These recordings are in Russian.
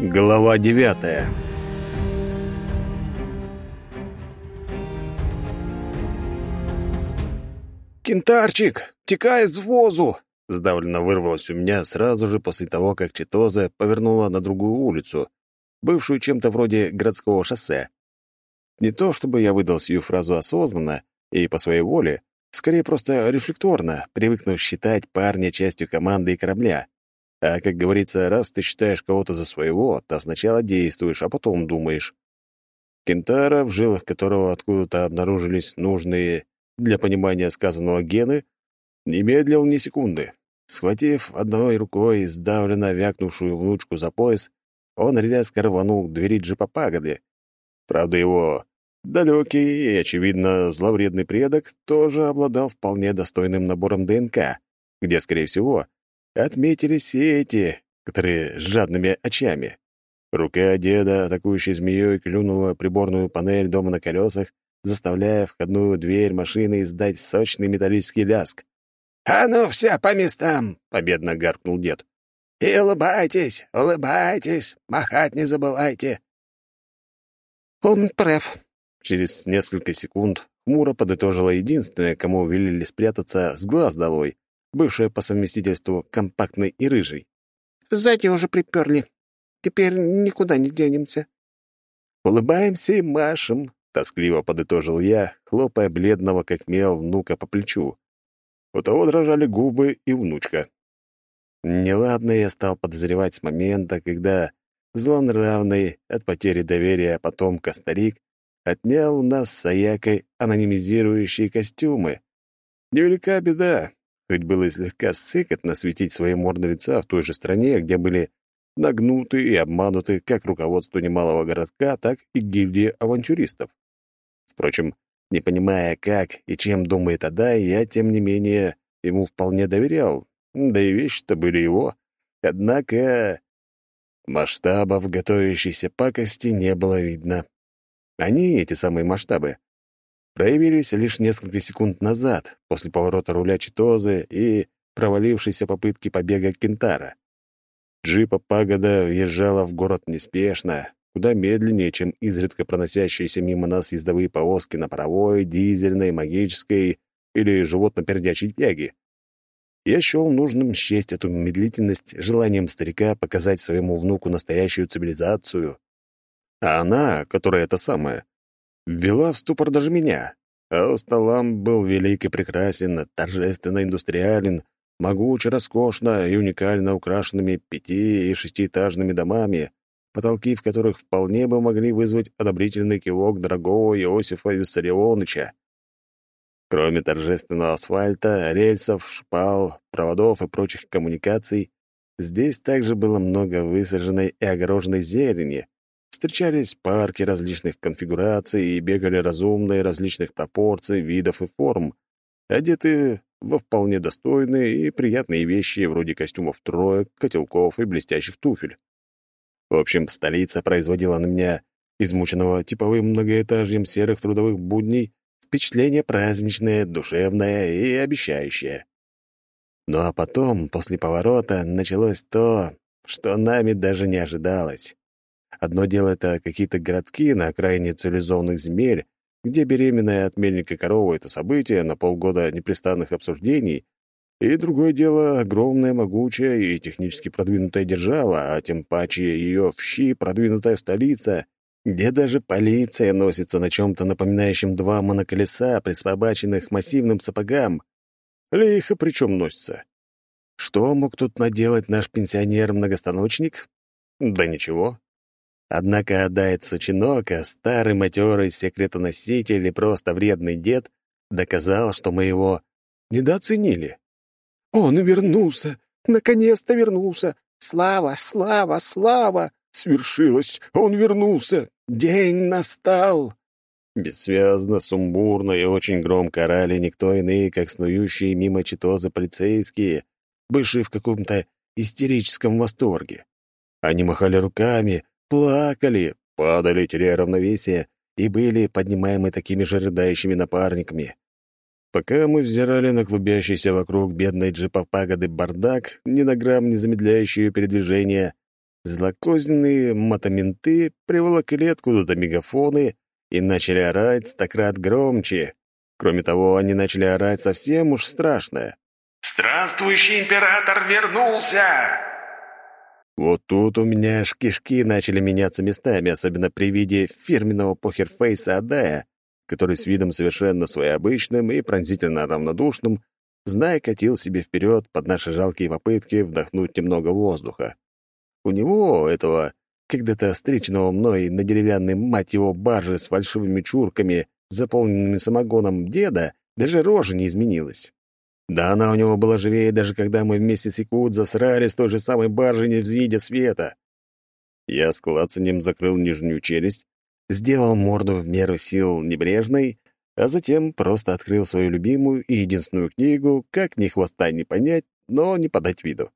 Глава девятая «Кентарчик, текай из возу!» Сдавленно вырвалось у меня сразу же после того, как Читоза повернула на другую улицу, бывшую чем-то вроде городского шоссе. Не то чтобы я выдал сию фразу осознанно и по своей воле, скорее просто рефлекторно, привыкнув считать парня частью команды и корабля. А, как говорится, раз ты считаешь кого-то за своего, то сначала действуешь, а потом думаешь. Кентара, в жилах которого откуда-то обнаружились нужные для понимания сказанного гены, не медлил ни секунды. Схватив одной рукой сдавленно вякнувшую внучку за пояс, он резко рванул к двери джипа пагоды. Правда, его далекий и, очевидно, зловредный предок тоже обладал вполне достойным набором ДНК, где, скорее всего, отметились и эти, которые с жадными очами. Рука деда, атакующей змеей, клюнула приборную панель дома на колесах, заставляя входную дверь машины издать сочный металлический ляск. «А ну, все по местам!» — победно гаркнул дед. «И улыбайтесь, улыбайтесь, махать не забывайте!» «Он прав!» Через несколько секунд хмуро подытожила единственная, кому велели спрятаться с глаз долой, бывшая по совместительству компактной и рыжей. «Сзади уже приперли. Теперь никуда не денемся». «Улыбаемся и машем», — тоскливо подытожил я, хлопая бледного, как мел, внука по плечу. У того дрожали губы и внучка. Неладно я стал подозревать с момента, когда злонравный от потери доверия потомка старик отнял у нас с Аякой анонимизирующие костюмы. Невелика беда, Хоть было и слегка сыкотно светить свои морды лица в той же стране, где были нагнуты и обмануты как руководство немалого городка, так и гильдии авантюристов. Впрочем, не понимая, как и чем думает Адай, я, тем не менее, ему вполне доверял, да и вещи-то были его. Однако масштабов готовящейся пакости не было видно. Они, эти самые масштабы, проявились лишь несколько секунд назад, после поворота руля Читозы и провалившейся попытки побега Кентара. Джипа Пагода въезжала в город неспешно, куда медленнее, чем изредка проносящиеся мимо нас ездовые повозки на паровой, дизельной, магической или животно-пердячей тяге. Я счел нужным счесть эту медлительность желанием старика показать своему внуку настоящую цивилизацию. А она, которая это самая, ввела в ступор даже меня. А Усталам был велик и прекрасен, торжественно индустриален, могуче роскошно и уникально украшенными пяти- и шестиэтажными домами, потолки в которых вполне бы могли вызвать одобрительный кивок дорогого Иосифа Виссарионовича. Кроме торжественного асфальта, рельсов, шпал, проводов и прочих коммуникаций, здесь также было много высаженной и огороженной зелени, Встречались парки различных конфигураций и бегали разумные различных пропорций, видов и форм, одетые во вполне достойные и приятные вещи вроде костюмов троек, котелков и блестящих туфель. В общем, столица производила на меня, измученного типовым многоэтажьем серых трудовых будней, впечатление праздничное, душевное и обещающее. Ну а потом, после поворота, началось то, что нами даже не ожидалось. Одно дело — это какие-то городки на окраине цивилизованных земель, где беременная от мельника корова — это событие на полгода непрестанных обсуждений, и другое дело — огромная, могучая и технически продвинутая держава, а тем паче ее в щи продвинутая столица, где даже полиция носится на чем-то напоминающем два моноколеса, приспобаченных массивным сапогам. Лихо причем носится. Что мог тут наделать наш пенсионер-многостаночник? Да ничего. Однако Адайт Сучинока, старый матерый секретоноситель и просто вредный дед, доказал, что мы его недооценили. «Он вернулся! Наконец-то вернулся! Слава, слава, слава! Свершилось! Он вернулся! День настал!» Бессвязно, сумбурно и очень громко орали никто иные, как снующие мимо Читоза полицейские, бывшие в каком-то истерическом восторге. Они махали руками, плакали, падали, теряя равновесие, и были поднимаемы такими же рыдающими напарниками. Пока мы взирали на клубящийся вокруг бедной джипа пагоды бардак, ни на грамм не замедляющий ее передвижение, злокозненные мотоменты приволокли откуда-то мегафоны и начали орать стократ громче. Кроме того, они начали орать совсем уж страшно. «Странствующий император вернулся!» Вот тут у меня аж кишки начали меняться местами, особенно при виде фирменного похерфейса Адая, который с видом совершенно своеобычным и пронзительно равнодушным, зная, катил себе вперед под наши жалкие попытки вдохнуть немного воздуха. У него, этого, когда-то встреченного мной на деревянной, мать его, барже с фальшивыми чурками, заполненными самогоном деда, даже рожа не изменилась. Да она у него была живее, даже когда мы вместе с Якудза срали с той же самой баржи, не взвидя света. Я с клацанем закрыл нижнюю челюсть, сделал морду в меру сил небрежной, а затем просто открыл свою любимую и единственную книгу «Как ни хвоста не понять, но не подать виду».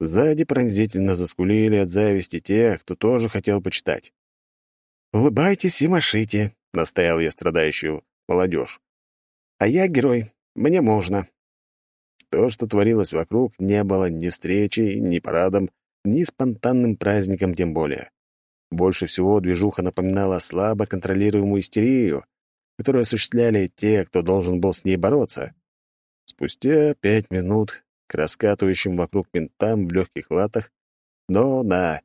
Сзади пронзительно заскулили от зависти те, кто тоже хотел почитать. «Улыбайтесь и машите», — настоял я страдающую молодежь. «А я герой, мне можно. То, что творилось вокруг, не было ни встречей, ни парадом, ни спонтанным праздником тем более. Больше всего движуха напоминала слабо контролируемую истерию, которую осуществляли те, кто должен был с ней бороться. Спустя пять минут к раскатывающим вокруг ментам в легких латах, но на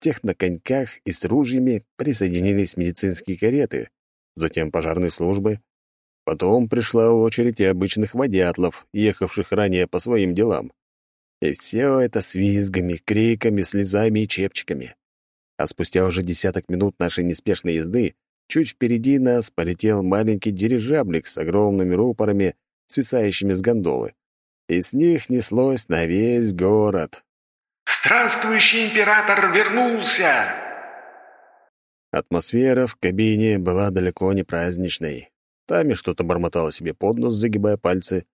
техноконьках и с ружьями присоединились медицинские кареты, затем пожарные службы, Потом пришла очередь и обычных водятлов, ехавших ранее по своим делам. И все это с визгами, криками, слезами и чепчиками. А спустя уже десяток минут нашей неспешной езды чуть впереди нас полетел маленький дирижаблик с огромными рупорами, свисающими с гондолы. И с них неслось на весь город. «Странствующий император вернулся!» Атмосфера в кабине была далеко не праздничной. Тами что-то бормотала себе под нос, загибая пальцы.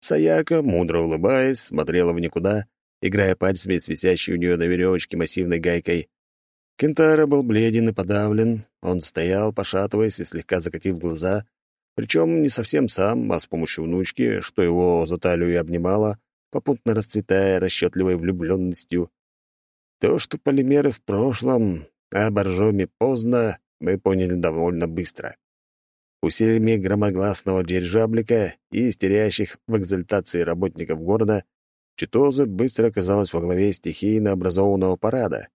Саяка, мудро улыбаясь, смотрела в никуда, играя пальцами с у нее на веревочке массивной гайкой. Кентара был бледен и подавлен. Он стоял, пошатываясь и слегка закатив глаза, причем не совсем сам, а с помощью внучки, что его за талию и обнимала, попутно расцветая расчетливой влюбленностью. То, что полимеры в прошлом, а боржоми поздно, мы поняли довольно быстро усилиями громогласного дирижаблика и истерящих в экзальтации работников города, Читоза быстро оказалась во главе стихийно образованного парада.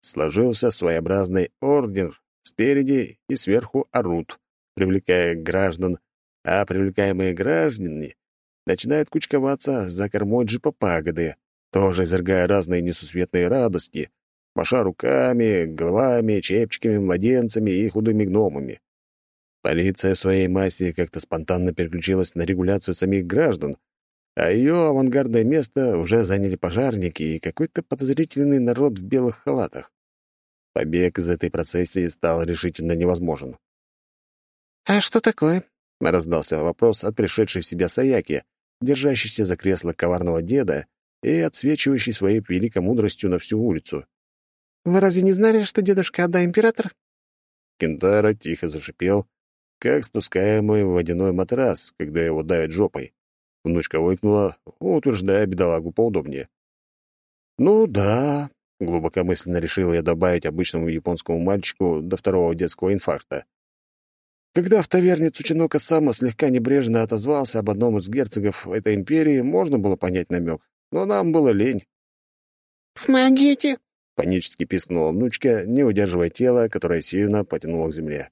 Сложился своеобразный орден спереди и сверху орут, привлекая граждан, а привлекаемые граждане начинают кучковаться за кормой джипа пагоды, тоже изрыгая разные несусветные радости, маша руками, головами, чепчиками, младенцами и худыми гномами. Полиция в своей массе как-то спонтанно переключилась на регуляцию самих граждан, а ее авангардное место уже заняли пожарники и какой-то подозрительный народ в белых халатах. Побег из этой процессии стал решительно невозможен. «А что такое?» — раздался вопрос от пришедшей в себя Саяки, держащейся за кресло коварного деда и отсвечивающей своей великой мудростью на всю улицу. «Вы разве не знали, что дедушка Ада император?» Кентара тихо зашипел, как спускаемый водяной матрас, когда его давят жопой. Внучка выкнула, утверждая бедолагу поудобнее. «Ну да», — глубокомысленно решил я добавить обычному японскому мальчику до второго детского инфаркта. Когда в таверне Цучинока Сама слегка небрежно отозвался об одном из герцогов этой империи, можно было понять намек, но нам было лень. «Помогите!» — панически пискнула внучка, не удерживая тело, которое сильно потянуло к земле.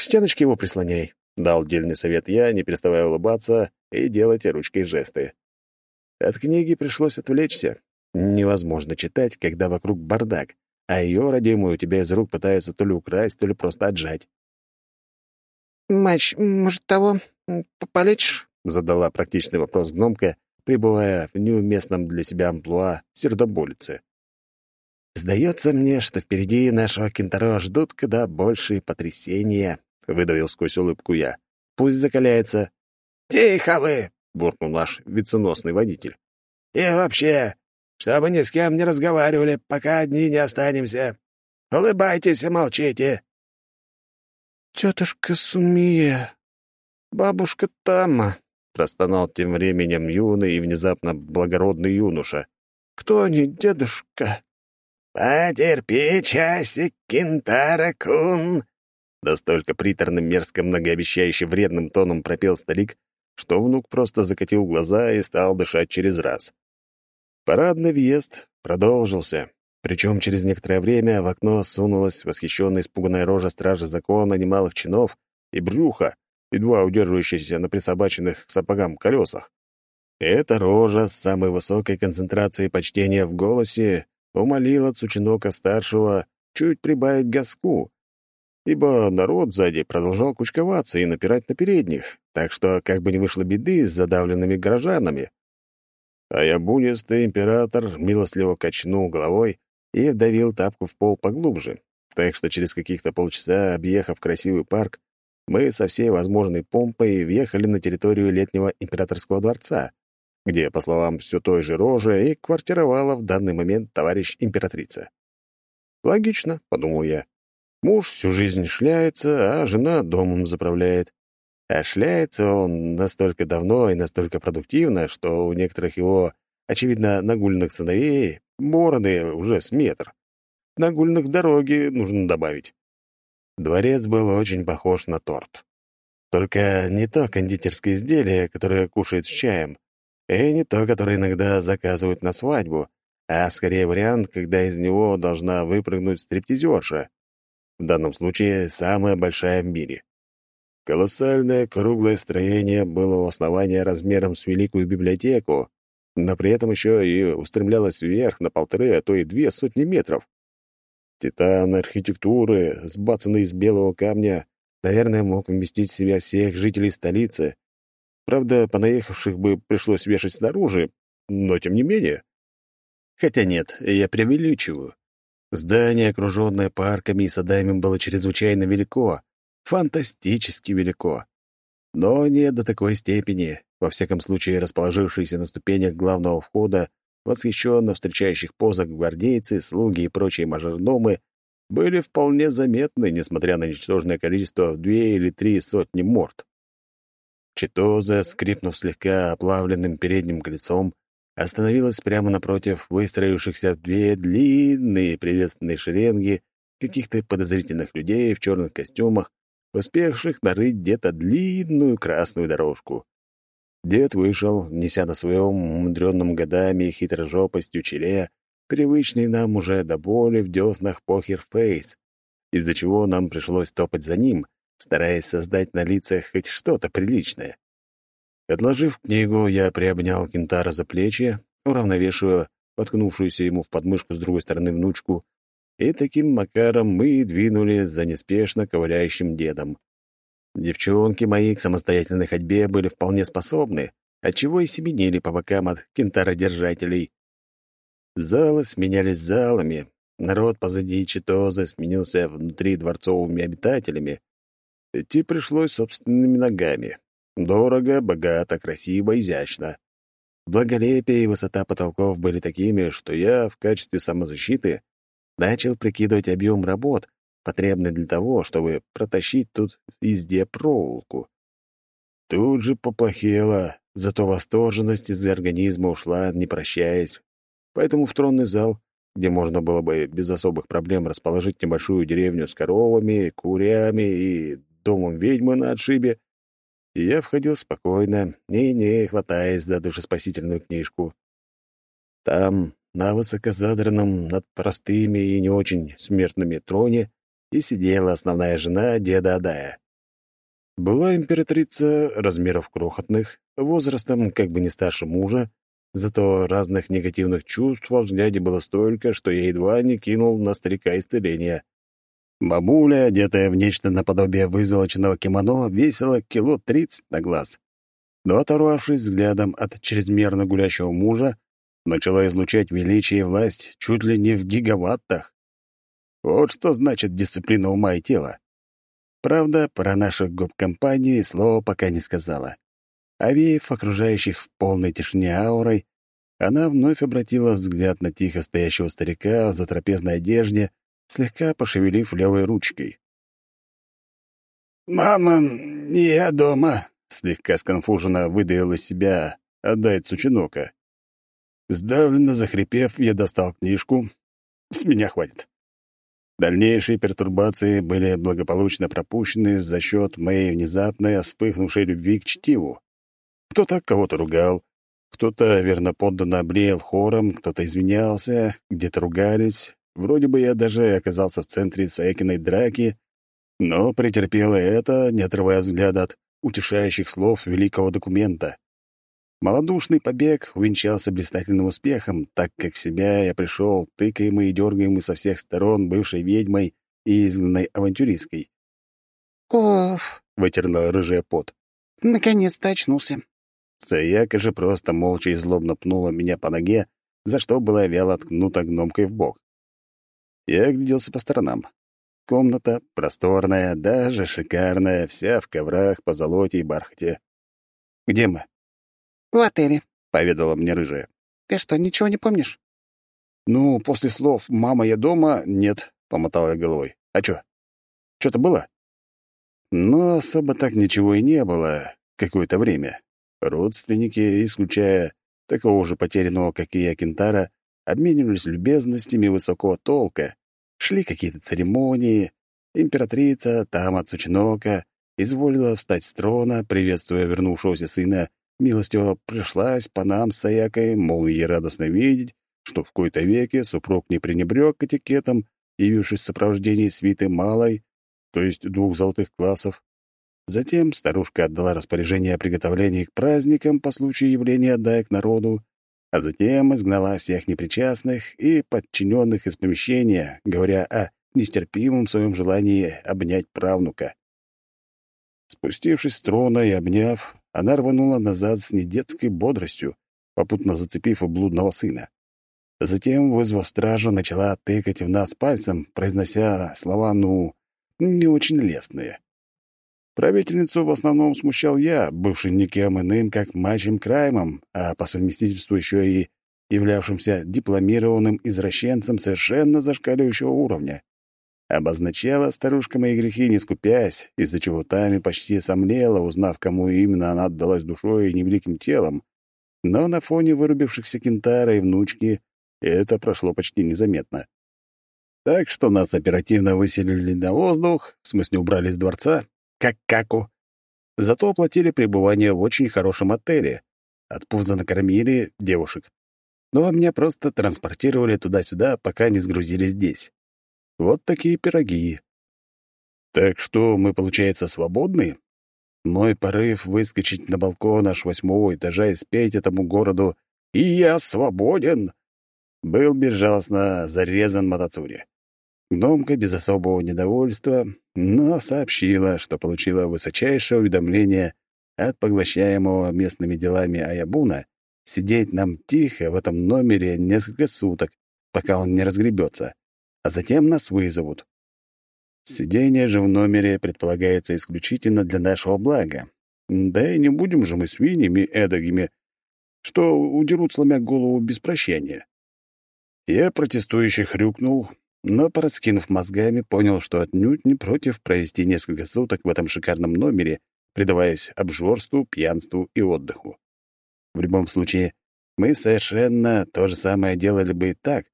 «К стеночке его прислоняй», — дал дельный совет я, не переставая улыбаться и делать ручкой жесты. От книги пришлось отвлечься. Невозможно читать, когда вокруг бардак, а ее, родимую, у тебя из рук пытаются то ли украсть, то ли просто отжать. «Мач, может, того, полечишь?» — задала практичный вопрос гномка, пребывая в неуместном для себя амплуа сердоболицы. «Сдается мне, что впереди нашего кентаро ждут куда большие потрясения», — выдавил сквозь улыбку я. «Пусть закаляется». «Тихо вы!» — буркнул наш виценосный водитель. «И вообще, чтобы ни с кем не разговаривали, пока одни не останемся. Улыбайтесь и молчите». «Тетушка Сумия, бабушка Тама», — простонал тем временем юный и внезапно благородный юноша. «Кто они, дедушка?» «Потерпи часик, Кентара-кун!» Настолько приторным, мерзко, многообещающе вредным тоном пропел старик, что внук просто закатил глаза и стал дышать через раз. Парадный въезд продолжился, причем через некоторое время в окно сунулась восхищенная испуганная рожа стражи закона немалых чинов и брюха, едва удерживающаяся на присобаченных к сапогам колесах. Эта рожа с самой высокой концентрацией почтения в голосе умолила Цучинока-старшего чуть прибавить газку, ибо народ сзади продолжал кучковаться и напирать на передних, так что как бы не вышло беды с задавленными горожанами. А ябунистый император милостливо качнул головой и вдавил тапку в пол поглубже, так что через каких-то полчаса, объехав красивый парк, мы со всей возможной помпой въехали на территорию летнего императорского дворца, где, по словам все той же рожи, и квартировала в данный момент товарищ императрица. «Логично», — подумал я. Муж всю жизнь шляется, а жена домом заправляет. А шляется он настолько давно и настолько продуктивно, что у некоторых его, очевидно, нагульных сыновей бороды уже с метр. Нагульных дороги нужно добавить. Дворец был очень похож на торт. Только не то кондитерское изделие, которое кушают с чаем, и не то, которое иногда заказывают на свадьбу, а скорее вариант, когда из него должна выпрыгнуть стриптизерша. В данном случае самая большая в мире. Колоссальное круглое строение было у основания размером с великую библиотеку, но при этом еще и устремлялось вверх на полторы, а то и две сотни метров. Титан архитектуры, сбацанный из белого камня, наверное, мог вместить в себя всех жителей столицы. Правда, понаехавших бы пришлось вешать снаружи, но тем не менее. Хотя нет, я преувеличиваю. Здание, окруженное парками и садами, было чрезвычайно велико, фантастически велико. Но не до такой степени, во всяком случае расположившиеся на ступенях главного входа, восхищенно встречающих позах гвардейцы, слуги и прочие мажордомы, были вполне заметны, несмотря на ничтожное количество в две или три сотни морд. Читоза, скрипнув слегка оплавленным передним колесом, остановилась прямо напротив выстроившихся две длинные приветственные шеренги каких-то подозрительных людей в черных костюмах, успевших нарыть где-то длинную красную дорожку. Дед вышел, неся на своем умудренном годами и хитрожопостью челе привычный нам уже до боли в деснах похер-фейс, из-за чего нам пришлось топать за ним, стараясь создать на лицах хоть что-то приличное. Отложив книгу, я приобнял Кентара за плечи, уравновешивая воткнувшуюся ему в подмышку с другой стороны внучку, и таким макаром мы двинули за неспешно ковыляющим дедом. Девчонки мои к самостоятельной ходьбе были вполне способны, отчего и семенили по бокам от кентародержателей. Залы сменялись залами, народ позади Читоза сменился внутри дворцовыми обитателями. Идти пришлось собственными ногами. Дорого, богато, красиво, изящно. Благолепие и высота потолков были такими, что я в качестве самозащиты начал прикидывать объем работ, потребный для того, чтобы протащить тут везде проволоку. Тут же поплохело, зато восторженность из организма ушла, не прощаясь. Поэтому в тронный зал, где можно было бы без особых проблем расположить небольшую деревню с коровами, курями и домом ведьмы на отшибе, и я входил спокойно и не хватаясь за душеспасительную книжку. Там, на высокозадранном над простыми и не очень смертными троне, и сидела основная жена деда Адая. Была императрица размеров крохотных, возрастом как бы не старше мужа, зато разных негативных чувств во взгляде было столько, что я едва не кинул на старика исцеления. Бабуля, одетая в нечто наподобие вызолоченного кимоно, весила кило тридцать на глаз. Но, оторвавшись взглядом от чрезмерно гулящего мужа, начала излучать величие и власть чуть ли не в гигаваттах. Вот что значит дисциплина ума и тела. Правда, про нашу гоп-компанию слова пока не сказала. Овеев, окружающих в полной тишине аурой, она вновь обратила взгляд на тихо стоящего старика в затрапезной одежде слегка пошевелив левой ручкой. «Мама, я дома», — слегка сконфуженно выдавил из себя отдать Сучинока. Сдавленно захрипев, я достал книжку, С меня хватит. Дальнейшие пертурбации были благополучно пропущены за счет моей внезапной вспыхнувшей любви к чтиву. Кто-то кого-то ругал, кто-то верно подданно облеял хором, кто-то извинялся, где-то ругались. Вроде бы я даже оказался в центре Саекиной драки, но претерпел это, не отрывая взгляда от утешающих слов великого документа. Малодушный побег увенчался блистательным успехом, так как в себя я пришел, тыкаемый и дергаемый со всех сторон бывшей ведьмой и изгнанной авантюристкой. «Оф!» — вытерла рыжая пот. «Наконец-то очнулся». Саяка же просто молча и злобно пнула меня по ноге, за что была вяло ткнута гномкой в бок. Я огляделся по сторонам. Комната просторная, даже шикарная, вся в коврах, позолоте и бархате. «Где мы?» «В отеле», — поведала мне рыжая. «Ты что, ничего не помнишь?» «Ну, после слов «мама, я дома» нет», — помотал я головой. «А чё? Что-то было?» Но особо так ничего и не было какое-то время. Родственники, исключая такого же потерянного, как и я, Кентара, обменивались любезностями высокого толка. Шли какие-то церемонии. Императрица, там от Сучинока, изволила встать с трона, приветствуя вернувшегося сына милостиво пришлась по нам с Аякой, мол, ей радостно видеть, что в кои-то веке супруг не пренебрег этикетом, явившись в сопровождении свиты малой, то есть двух золотых классов. Затем старушка отдала распоряжение о приготовлении к праздникам по случаю явления даек народу, а затем изгнала всех непричастных и подчиненных из помещения, говоря о нестерпимом своем желании обнять правнука. Спустившись с трона и обняв, она рванула назад с недетской бодростью, попутно зацепив у блудного сына. Затем, вызвав стражу, начала тыкать в нас пальцем, произнося слова, ну, не очень лестные. Правительницу в основном смущал я, бывший никем иным, как мачем Краймом, а по совместительству еще и являвшимся дипломированным извращенцем совершенно зашкаливающего уровня. Обозначала старушка мои грехи, не скупясь, из-за чего Тами почти сомлела, узнав, кому именно она отдалась душой и невеликим телом. Но на фоне вырубившихся кентара и внучки это прошло почти незаметно. Так что нас оперативно выселили на воздух, в смысле убрали из дворца, как каку. Зато оплатили пребывание в очень хорошем отеле. От пуза накормили девушек. Ну а меня просто транспортировали туда-сюда, пока не сгрузили здесь. Вот такие пироги. Так что мы, получается, свободны? Мой порыв выскочить на балкон аж восьмого этажа и спеть этому городу «И я свободен!» был безжалостно зарезан Матацури. Гномка без особого недовольства, но сообщила, что получила высочайшее уведомление от поглощаемого местными делами Аябуна сидеть нам тихо в этом номере несколько суток, пока он не разгребется а затем нас вызовут. Сидение же в номере предполагается исключительно для нашего блага. Да и не будем же мы свиньями эдакими, что удерут, сломя голову без прощения. Я протестующе хрюкнул, но, пораскинув мозгами, понял, что отнюдь не против провести несколько суток в этом шикарном номере, предаваясь обжорству, пьянству и отдыху. В любом случае, мы совершенно то же самое делали бы и так,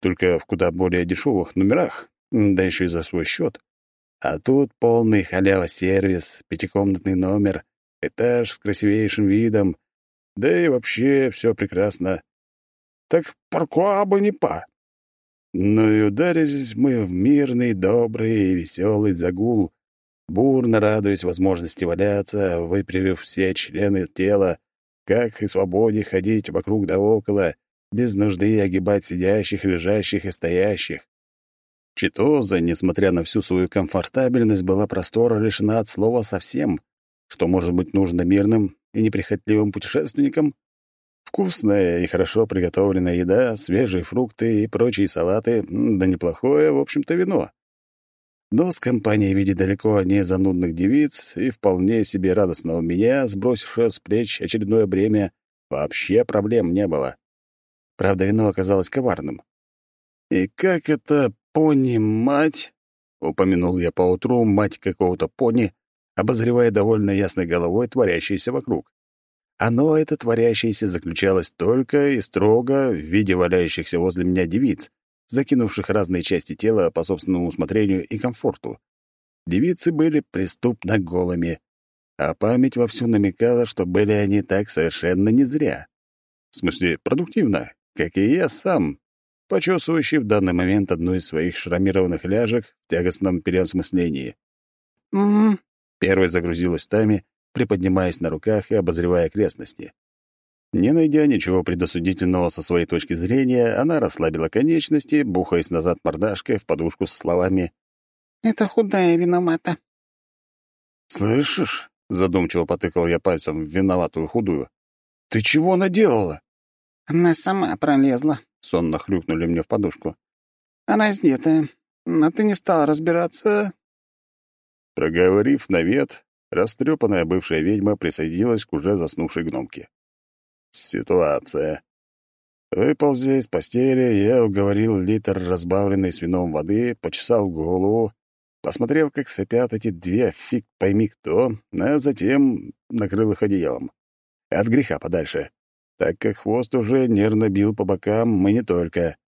только в куда более дешевых номерах, да еще и за свой счет. А тут полный халява-сервис, пятикомнатный номер, этаж с красивейшим видом, да и вообще все прекрасно. Так паркуа бы не па. Ну и ударились мы в мирный, добрый и веселый загул, бурно радуясь возможности валяться, выпрямив все члены тела, как и свободе ходить вокруг да около, без нужды огибать сидящих, лежащих и стоящих. Читоза, несмотря на всю свою комфортабельность, была простора лишена от слова совсем, что может быть нужно мирным и неприхотливым путешественникам. Вкусная и хорошо приготовленная еда, свежие фрукты и прочие салаты, да неплохое, в общем-то, вино. Но с компанией в виде далеко не занудных девиц и вполне себе радостного меня, сбросившего с плеч очередное бремя, вообще проблем не было. Правда, вино оказалось коварным. «И как это пони-мать?» — упомянул я поутру мать какого-то пони, обозревая довольно ясной головой творящееся вокруг. Оно, это творящееся, заключалось только и строго в виде валяющихся возле меня девиц, закинувших разные части тела по собственному усмотрению и комфорту. Девицы были преступно голыми, а память вовсю намекала, что были они так совершенно не зря. В смысле, продуктивно, как и я сам, почесывающий в данный момент одну из своих шрамированных ляжек в тягостном переосмыслении. «М-м-м», Первой загрузилась Тами, приподнимаясь на руках и обозревая окрестности. Не найдя ничего предосудительного со своей точки зрения, она расслабила конечности, бухаясь назад мордашкой в подушку с словами «Это худая виновата». «Слышишь?» — задумчиво потыкал я пальцем в виноватую худую. «Ты чего наделала?» Она сама пролезла. — сонно хрюкнули мне в подушку. Она раздетая. А ты не стал разбираться?» Проговорив навет, растрепанная бывшая ведьма присоединилась к уже заснувшей гномке. Ситуация. Выползя из постели, я уговорил литр разбавленной с воды, почесал голову, посмотрел, как сопят эти две фиг пойми кто, а затем накрыл их одеялом. От греха подальше так как хвост уже нервно бил по бокам, мы не только.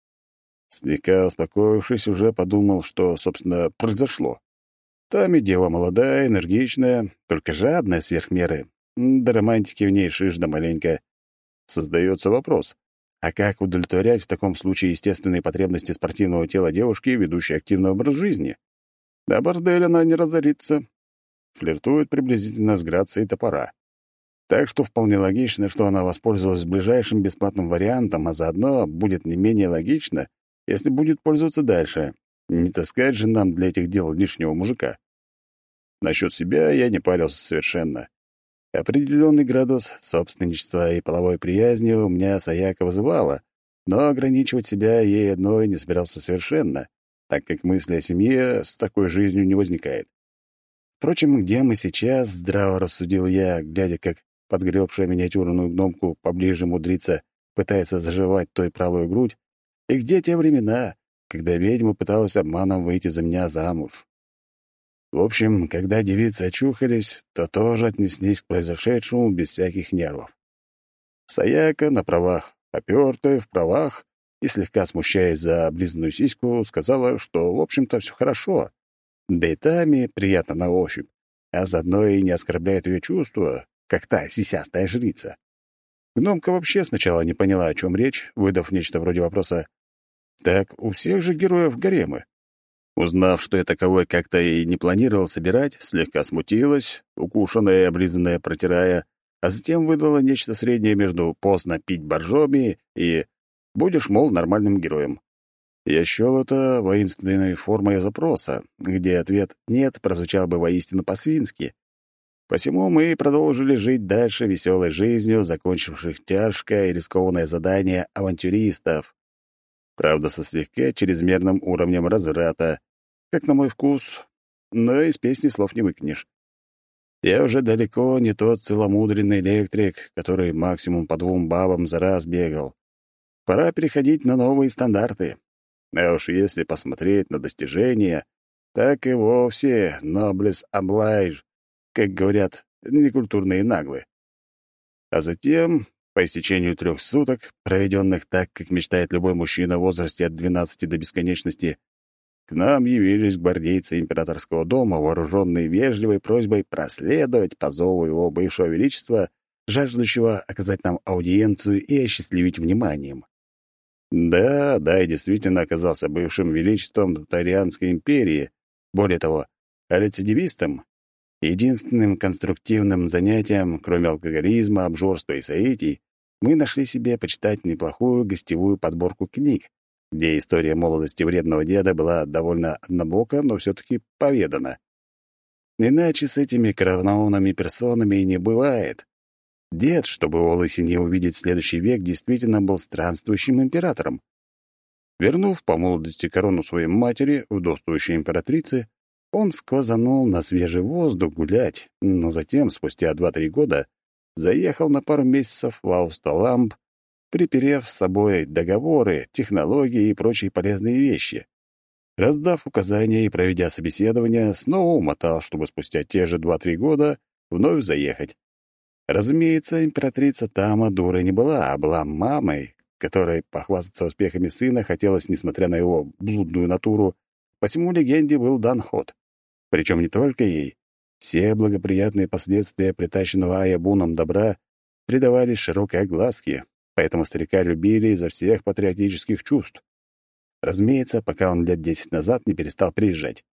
Слегка успокоившись, уже подумал, что, собственно, произошло. Там и дева молодая, энергичная, только жадная сверх меры. До романтики в ней шиш да маленько. Создается вопрос, а как удовлетворять в таком случае естественные потребности спортивного тела девушки, ведущей активный образ жизни? Да бордель она не разорится. Флиртует приблизительно с грацией топора. Так что вполне логично, что она воспользовалась ближайшим бесплатным вариантом, а заодно будет не менее логично, если будет пользоваться дальше. Не таскать же нам для этих дел лишнего мужика. Насчет себя я не парился совершенно. Определенный градус собственничества и половой приязни у меня Саяка вызывала, но ограничивать себя ей одной не собирался совершенно, так как мысли о семье с такой жизнью не возникает. Впрочем, где мы сейчас, здраво рассудил я, глядя, как подгребшая миниатюрную гномку поближе мудрица пытается заживать той правую грудь, и где те времена, когда ведьма пыталась обманом выйти за меня замуж. В общем, когда девицы очухались, то тоже отнеслись к произошедшему без всяких нервов. Саяка на правах, опёртая в правах и слегка смущаясь за облизанную сиську, сказала, что, в общем-то, все хорошо. Да и Тами приятно на ощупь, а заодно и не оскорбляет ее чувства, как та сисястая жрица. Гномка вообще сначала не поняла, о чем речь, выдав нечто вроде вопроса «Так у всех же героев гаремы?» Узнав, что я таковой как-то и не планировал собирать, слегка смутилась, укушенная и облизанная протирая, а затем выдала нечто среднее между «поздно пить боржоми» и «будешь, мол, нормальным героем». Я счел это воинственной формой запроса, где ответ «нет» прозвучал бы воистину по-свински, Посему мы продолжили жить дальше веселой жизнью, закончивших тяжкое и рискованное задание авантюристов. Правда, со слегка чрезмерным уровнем разврата, как на мой вкус, но из песни слов не выкинешь. Я уже далеко не тот целомудренный электрик, который максимум по двум бабам за раз бегал. Пора переходить на новые стандарты. А уж если посмотреть на достижения, так и вовсе noblesse oblige как говорят, некультурные и наглые. А затем, по истечению трех суток, проведенных так, как мечтает любой мужчина в возрасте от 12 до бесконечности, к нам явились гвардейцы императорского дома, вооруженные вежливой просьбой проследовать по зову его бывшего величества, жаждущего оказать нам аудиенцию и осчастливить вниманием. Да, да, и действительно оказался бывшим величеством Татарианской империи, более того, рецидивистом, Единственным конструктивным занятием, кроме алкоголизма, обжорства и соитий, мы нашли себе почитать неплохую гостевую подборку книг, где история молодости вредного деда была довольно однобока, но все-таки поведана. Иначе с этими коронованными персонами и не бывает. Дед, чтобы у лысине увидеть следующий век, действительно был странствующим императором. Вернув по молодости корону своей матери, вдовствующей императрице, он сквозанул на свежий воздух гулять, но затем, спустя два-три года, заехал на пару месяцев в Аусталамб, приперев с собой договоры, технологии и прочие полезные вещи. Раздав указания и проведя собеседование, снова умотал, чтобы спустя те же два-три года вновь заехать. Разумеется, императрица Тама дурой не была, а была мамой, которой похвастаться успехами сына хотелось, несмотря на его блудную натуру, по всему легенде был дан ход. Причем не только ей. Все благоприятные последствия притащенного Аябуном добра придавали широкой огласке, поэтому старика любили изо всех патриотических чувств. Разумеется, пока он лет десять назад не перестал приезжать.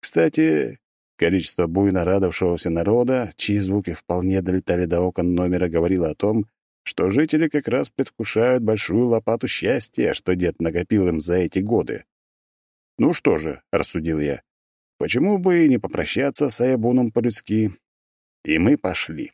Кстати, количество буйно радовавшегося народа, чьи звуки вполне долетали до окон номера, говорило о том, что жители как раз предвкушают большую лопату счастья, что дед накопил им за эти годы. «Ну что же», — рассудил я, — «почему бы и не попрощаться с Аябуном по-людски?» И мы пошли.